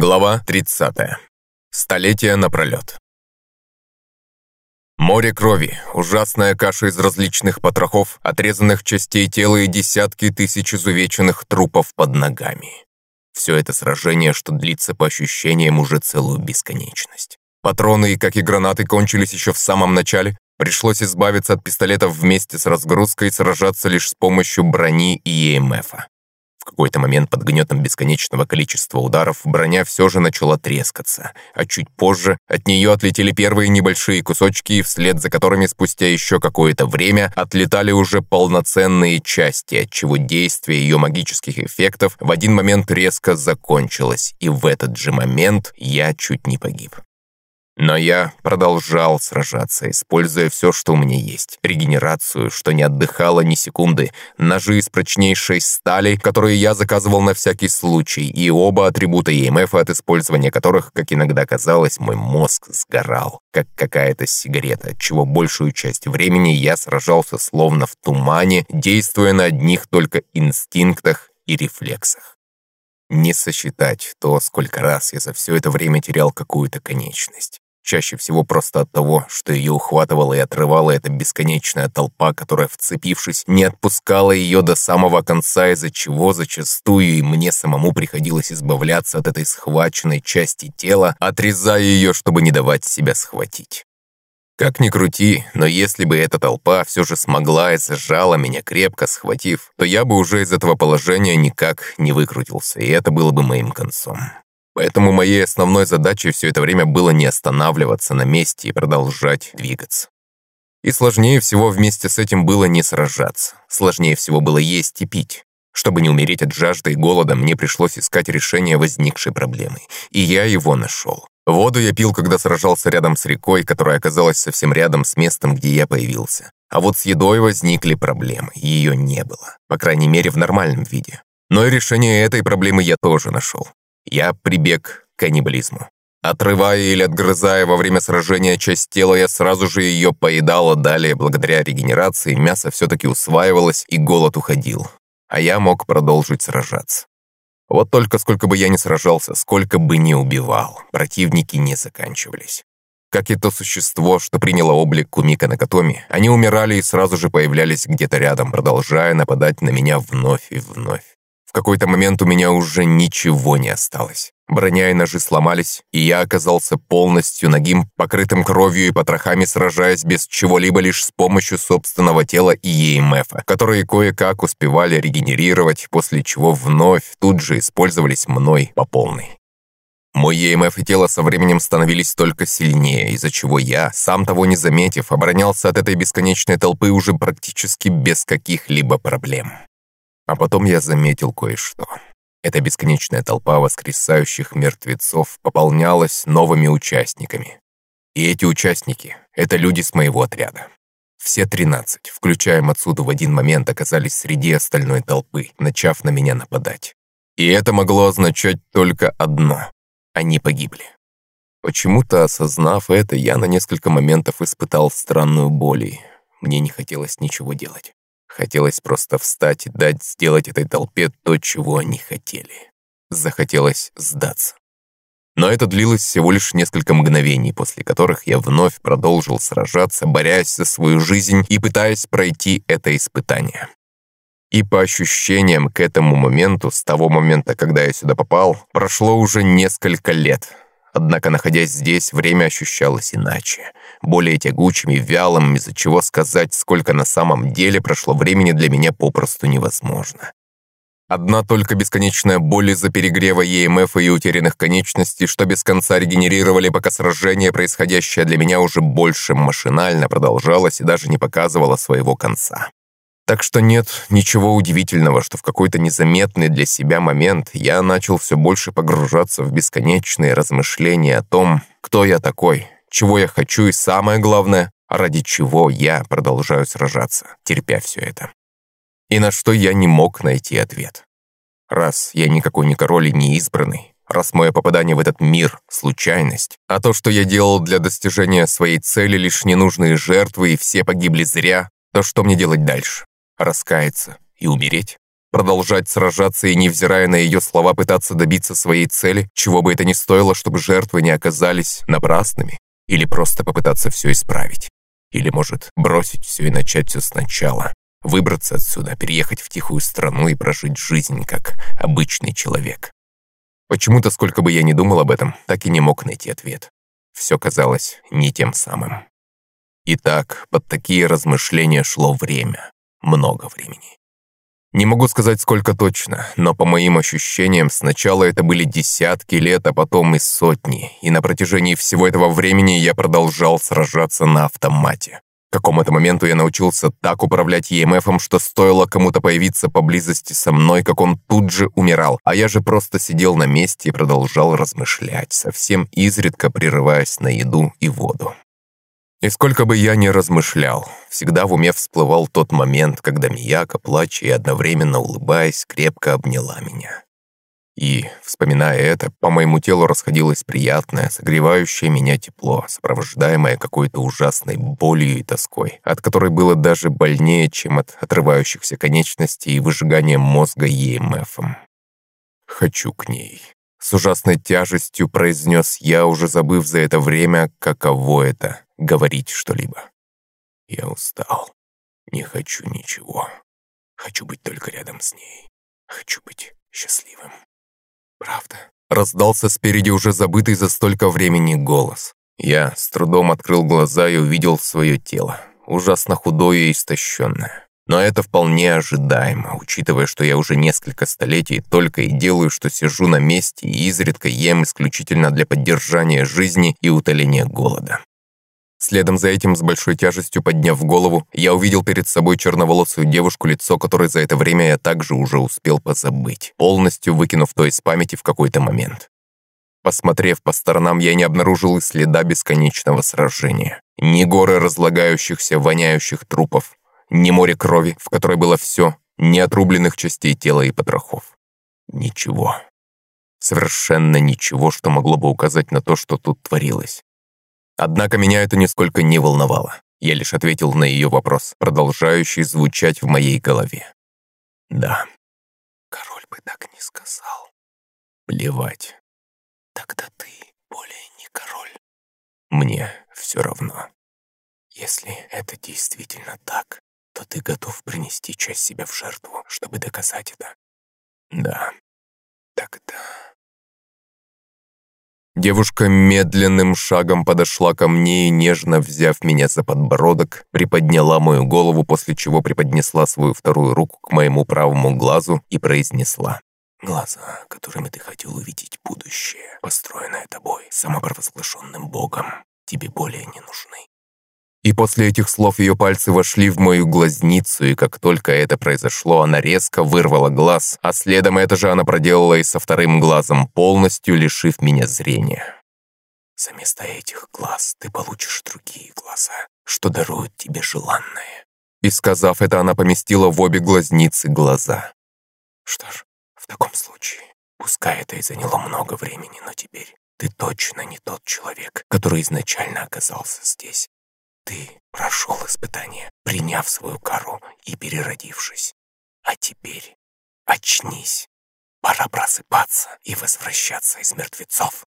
Глава 30. Столетия напролет. Море крови, ужасная каша из различных потрохов, отрезанных частей тела и десятки тысяч изувеченных трупов под ногами. Все это сражение, что длится по ощущениям уже целую бесконечность. Патроны, как и гранаты, кончились еще в самом начале. Пришлось избавиться от пистолетов вместе с разгрузкой и сражаться лишь с помощью брони и ЕМФа какой-то момент под гнетом бесконечного количества ударов броня все же начала трескаться, а чуть позже от нее отлетели первые небольшие кусочки, вслед за которыми спустя еще какое-то время отлетали уже полноценные части, отчего действие ее магических эффектов в один момент резко закончилось, и в этот же момент я чуть не погиб. Но я продолжал сражаться, используя все, что у меня есть. Регенерацию, что не отдыхала ни секунды, ножи из прочнейшей стали, которые я заказывал на всякий случай, и оба атрибута EMF, от использования которых, как иногда казалось, мой мозг сгорал, как какая-то сигарета, чего большую часть времени я сражался словно в тумане, действуя на одних только инстинктах и рефлексах. Не сосчитать то, сколько раз я за все это время терял какую-то конечность. Чаще всего просто от того, что ее ухватывала и отрывала эта бесконечная толпа, которая, вцепившись, не отпускала ее до самого конца, из-за чего зачастую и мне самому приходилось избавляться от этой схваченной части тела, отрезая ее, чтобы не давать себя схватить. Как ни крути, но если бы эта толпа все же смогла и зажала меня крепко схватив, то я бы уже из этого положения никак не выкрутился, и это было бы моим концом. Поэтому моей основной задачей все это время было не останавливаться на месте и продолжать двигаться. И сложнее всего вместе с этим было не сражаться. Сложнее всего было есть и пить. Чтобы не умереть от жажды и голода, мне пришлось искать решение возникшей проблемы. И я его нашел. Воду я пил, когда сражался рядом с рекой, которая оказалась совсем рядом с местом, где я появился. А вот с едой возникли проблемы, ее не было. По крайней мере, в нормальном виде. Но и решение этой проблемы я тоже нашел я прибег к каннибализму. Отрывая или отгрызая во время сражения часть тела, я сразу же ее поедал, а далее, благодаря регенерации, мясо все-таки усваивалось и голод уходил. А я мог продолжить сражаться. Вот только сколько бы я ни сражался, сколько бы ни убивал, противники не заканчивались. Как и то существо, что приняло облик Кумика Накатоми, они умирали и сразу же появлялись где-то рядом, продолжая нападать на меня вновь и вновь. В какой-то момент у меня уже ничего не осталось. Броня и ножи сломались, и я оказался полностью нагим, покрытым кровью и потрохами, сражаясь без чего-либо лишь с помощью собственного тела и ЕМФ, которые кое-как успевали регенерировать, после чего вновь тут же использовались мной по полной. Мой ЕМФ и тело со временем становились только сильнее, из-за чего я, сам того не заметив, оборонялся от этой бесконечной толпы уже практически без каких-либо проблем. А потом я заметил кое-что. Эта бесконечная толпа воскресающих мертвецов пополнялась новыми участниками. И эти участники — это люди с моего отряда. Все тринадцать, включая Мацуду, в один момент оказались среди остальной толпы, начав на меня нападать. И это могло означать только одно — они погибли. Почему-то, осознав это, я на несколько моментов испытал странную боль, и мне не хотелось ничего делать. Хотелось просто встать и дать сделать этой толпе то, чего они хотели. Захотелось сдаться. Но это длилось всего лишь несколько мгновений, после которых я вновь продолжил сражаться, борясь за свою жизнь и пытаясь пройти это испытание. И по ощущениям к этому моменту, с того момента, когда я сюда попал, прошло уже несколько лет — Однако, находясь здесь, время ощущалось иначе. Более тягучим и вялым, из-за чего сказать, сколько на самом деле прошло времени, для меня попросту невозможно. Одна только бесконечная боль из-за перегрева ЕМФ и утерянных конечностей, что без конца регенерировали, пока сражение, происходящее для меня уже больше машинально, продолжалось и даже не показывало своего конца. Так что нет ничего удивительного, что в какой-то незаметный для себя момент я начал все больше погружаться в бесконечные размышления о том, кто я такой, чего я хочу и самое главное, ради чего я продолжаю сражаться, терпя все это. И на что я не мог найти ответ. Раз я никакой не король и не избранный, раз мое попадание в этот мир — случайность, а то, что я делал для достижения своей цели, лишь ненужные жертвы и все погибли зря, то что мне делать дальше? раскаяться и умереть? Продолжать сражаться и, невзирая на ее слова, пытаться добиться своей цели, чего бы это ни стоило, чтобы жертвы не оказались напрасными? Или просто попытаться все исправить? Или, может, бросить все и начать все сначала? Выбраться отсюда, переехать в тихую страну и прожить жизнь как обычный человек? Почему-то, сколько бы я ни думал об этом, так и не мог найти ответ. Все казалось не тем самым. Итак, под такие размышления шло время. Много времени. Не могу сказать, сколько точно, но по моим ощущениям, сначала это были десятки лет, а потом и сотни, и на протяжении всего этого времени я продолжал сражаться на автомате. К какому-то моменту я научился так управлять ЕМФом, что стоило кому-то появиться поблизости со мной, как он тут же умирал, а я же просто сидел на месте и продолжал размышлять, совсем изредка прерываясь на еду и воду. И сколько бы я ни размышлял, всегда в уме всплывал тот момент, когда Мияка, плача и одновременно улыбаясь, крепко обняла меня. И, вспоминая это, по моему телу расходилось приятное, согревающее меня тепло, сопровождаемое какой-то ужасной болью и тоской, от которой было даже больнее, чем от отрывающихся конечностей и выжигания мозга ЕМФом. «Хочу к ней», с ужасной тяжестью произнес я, уже забыв за это время, каково это — говорить что-либо. Я устал. Не хочу ничего. Хочу быть только рядом с ней. Хочу быть счастливым. Правда? Раздался спереди уже забытый за столько времени голос. Я с трудом открыл глаза и увидел свое тело, ужасно худое и истощенное. Но это вполне ожидаемо, учитывая, что я уже несколько столетий только и делаю, что сижу на месте и изредка ем исключительно для поддержания жизни и утоления голода. Следом за этим, с большой тяжестью подняв голову, я увидел перед собой черноволосую девушку, лицо которой за это время я также уже успел позабыть, полностью выкинув то из памяти в какой-то момент. Посмотрев по сторонам, я не обнаружил и следа бесконечного сражения. Ни горы разлагающихся, воняющих трупов, ни море крови, в которой было все, ни отрубленных частей тела и потрохов. Ничего. Совершенно ничего, что могло бы указать на то, что тут творилось. Однако меня это нисколько не волновало. Я лишь ответил на ее вопрос, продолжающий звучать в моей голове. Да. Король бы так не сказал. Плевать. Тогда ты более не король. Мне все равно. Если это действительно так, то ты готов принести часть себя в жертву, чтобы доказать это. Да. Тогда... Девушка медленным шагом подошла ко мне и, нежно взяв меня за подбородок, приподняла мою голову, после чего преподнесла свою вторую руку к моему правому глазу и произнесла. «Глаза, которыми ты хотел увидеть будущее, построенное тобой, самопровозглашенным Богом, тебе более не нужны. И после этих слов ее пальцы вошли в мою глазницу, и как только это произошло, она резко вырвала глаз, а следом это же она проделала и со вторым глазом, полностью лишив меня зрения. За место этих глаз ты получишь другие глаза, что даруют тебе желанное. И сказав это, она поместила в обе глазницы глаза. Что ж, в таком случае, пускай это и заняло много времени, но теперь ты точно не тот человек, который изначально оказался здесь. Ты прошел испытание, приняв свою кару и переродившись. А теперь очнись. Пора просыпаться и возвращаться из мертвецов.